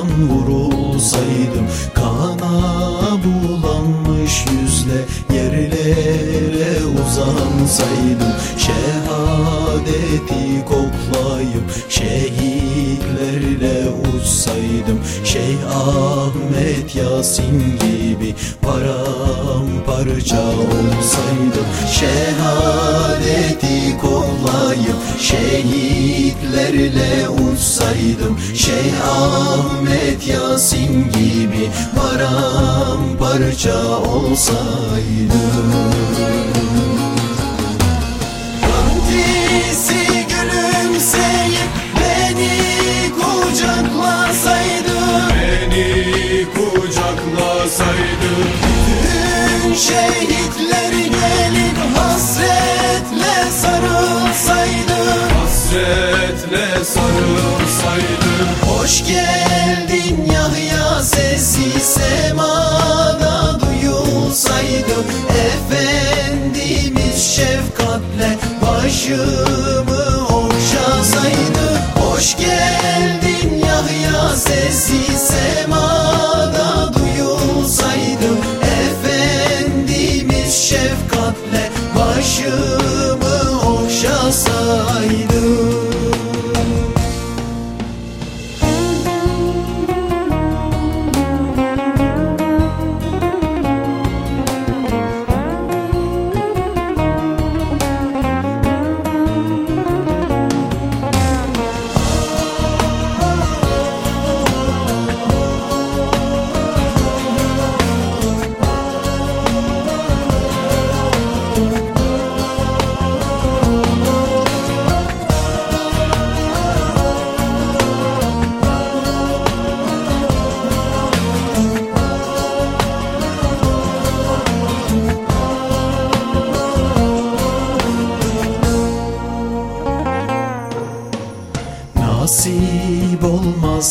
alnımdan vurulsaydım Kana bulanmış yüzle yerlere uzansaydım Şehadeti koklayıp şehitlerle uçsaydım Şeyh Ahmet Yasin gibi paramparça olsaydım Şehadeti koklayıp şehitlerle uçsaydım Şeyh Ahmet Yasin gibi paramparça olsaydım. Kandisi gülümseyip beni kucaklasaydı Beni kucaklasaydı Bütün şehitler Hasretle sarılsaydı Hoş geldin Yahya sesi semada duyulsaydı Efendimiz şefkatle başımı okşasaydı Hoş geldin Yahya sesi semada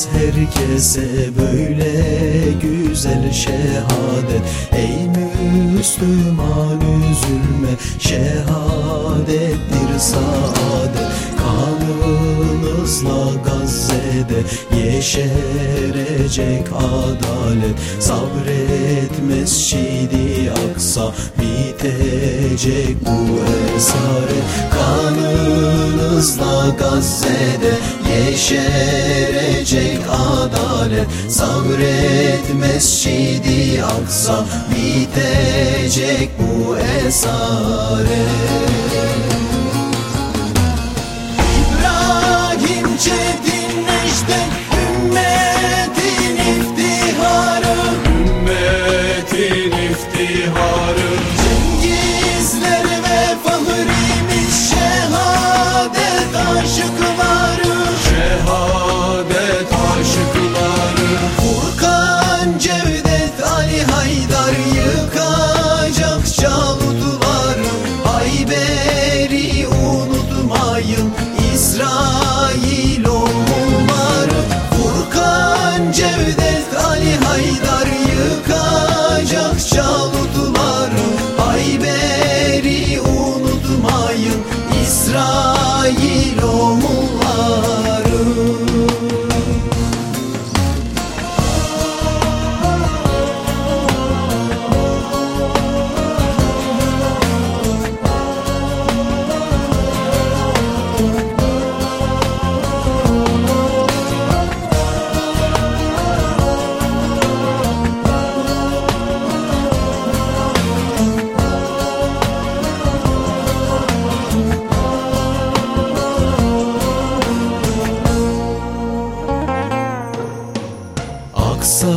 herkese böyle güzel şehadet. Ey Müslüman üzülme şehadettir saadet. Kanınızla Gazze'de yeşerecek adalet. Sabret mescidi aksa bitecek bu esaret Kanınızla Gazze'de yeşerecek adalet. Sabret mescidi aksa bitecek bu esaret İbrahim Çetin Necdet ümmetin iftiharı Cengizler ve fahrimiz şehadet aşıkları. Şehadet aşıkları. Furkan Cevdet Ali Haydar yıkacak çalıtları Hayber'i unutmayın İsrail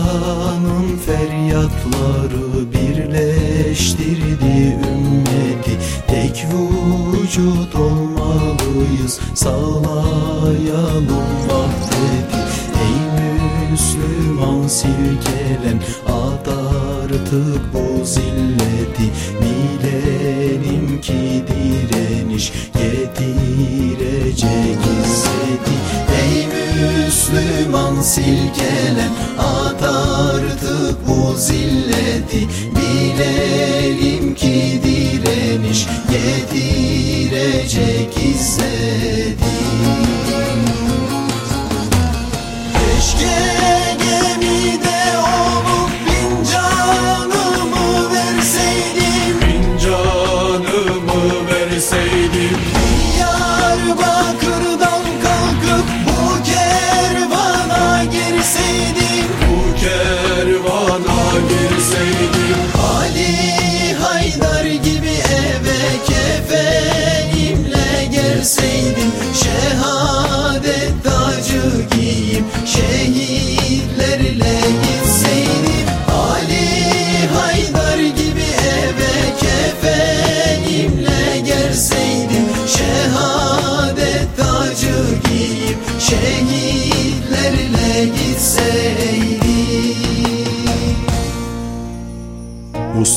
İsa'nın feryatları birleştirdi ümmeti. Tek vücut olmalıyız sağlayalım vahdeti. Ey Müslüman silkelen at artık bu zilleti. Bilelim ki direniş getirecek hisseti Ey Müslüman silkelen At artık bu zilleti. Bilelim ki direniş Getirecek izzeti. Keşke gemide olup bin canımı verseydim. Bin canımı verseydim. Diyarbakır'dan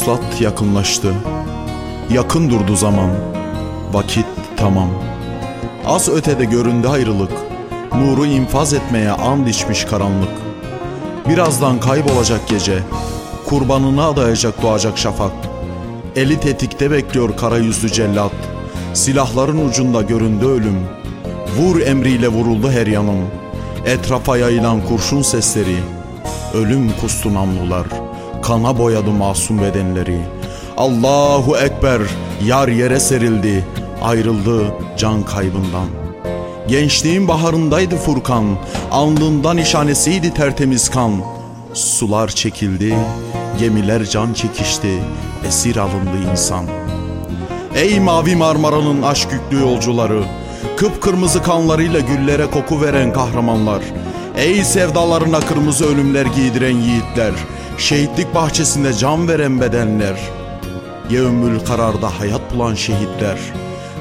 Vuslat yakınlaştı. Yakın durdu zaman. Vakit tamam. Az ötede göründü ayrılık. Nuru infaz etmeye and içmiş karanlık. Birazdan kaybolacak gece. Kurbanını adayacak doğacak şafak. Eli tetikte bekliyor kara yüzlü cellat. Silahların ucunda göründü ölüm. Vur emriyle vuruldu her yanım. Etrafa yayılan kurşun sesleri. Ölüm kustu namlular. Kana boyadı masum bedenleri. Allahu Ekber yar yere serildi. Ayrıldı can kaybından. Gençliğin baharındaydı Furkan. Alnından işanesiydi tertemiz kan. Sular çekildi, gemiler can çekişti, esir alındı insan. Ey mavi Marmara'nın aşk yüklü yolcuları, kıpkırmızı kanlarıyla güllere koku veren kahramanlar, ey sevdalarına kırmızı ölümler giydiren yiğitler, şehitlik bahçesinde can veren bedenler, Yevmül kararda hayat bulan şehitler,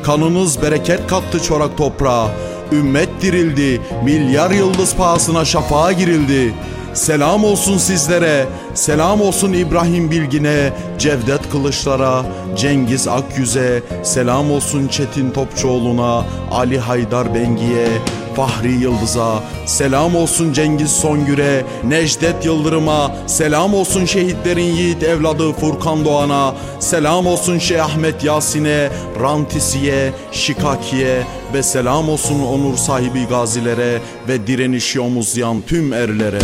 kanınız bereket kattı çorak toprağa, ümmet dirildi, milyar yıldız pahasına şafağa girildi. Selam olsun sizlere, selam olsun İbrahim Bilgin'e, Cevdet Kılıçlar'a, Cengiz Akyüz'e, selam olsun Çetin Topçuoğlu'na, Ali Haydar Bengi'ye, Fahri Yıldız'a, selam olsun Cengiz Songür'e, Necdet Yıldırım'a, selam olsun şehitlerin yiğit evladı Furkan Doğan'a, selam olsun Şeyh Ahmet Yasin'e, Rantisi'ye, Şikaki'ye ve selam olsun onur sahibi gazilere ve direnişi omuzlayan tüm erlere.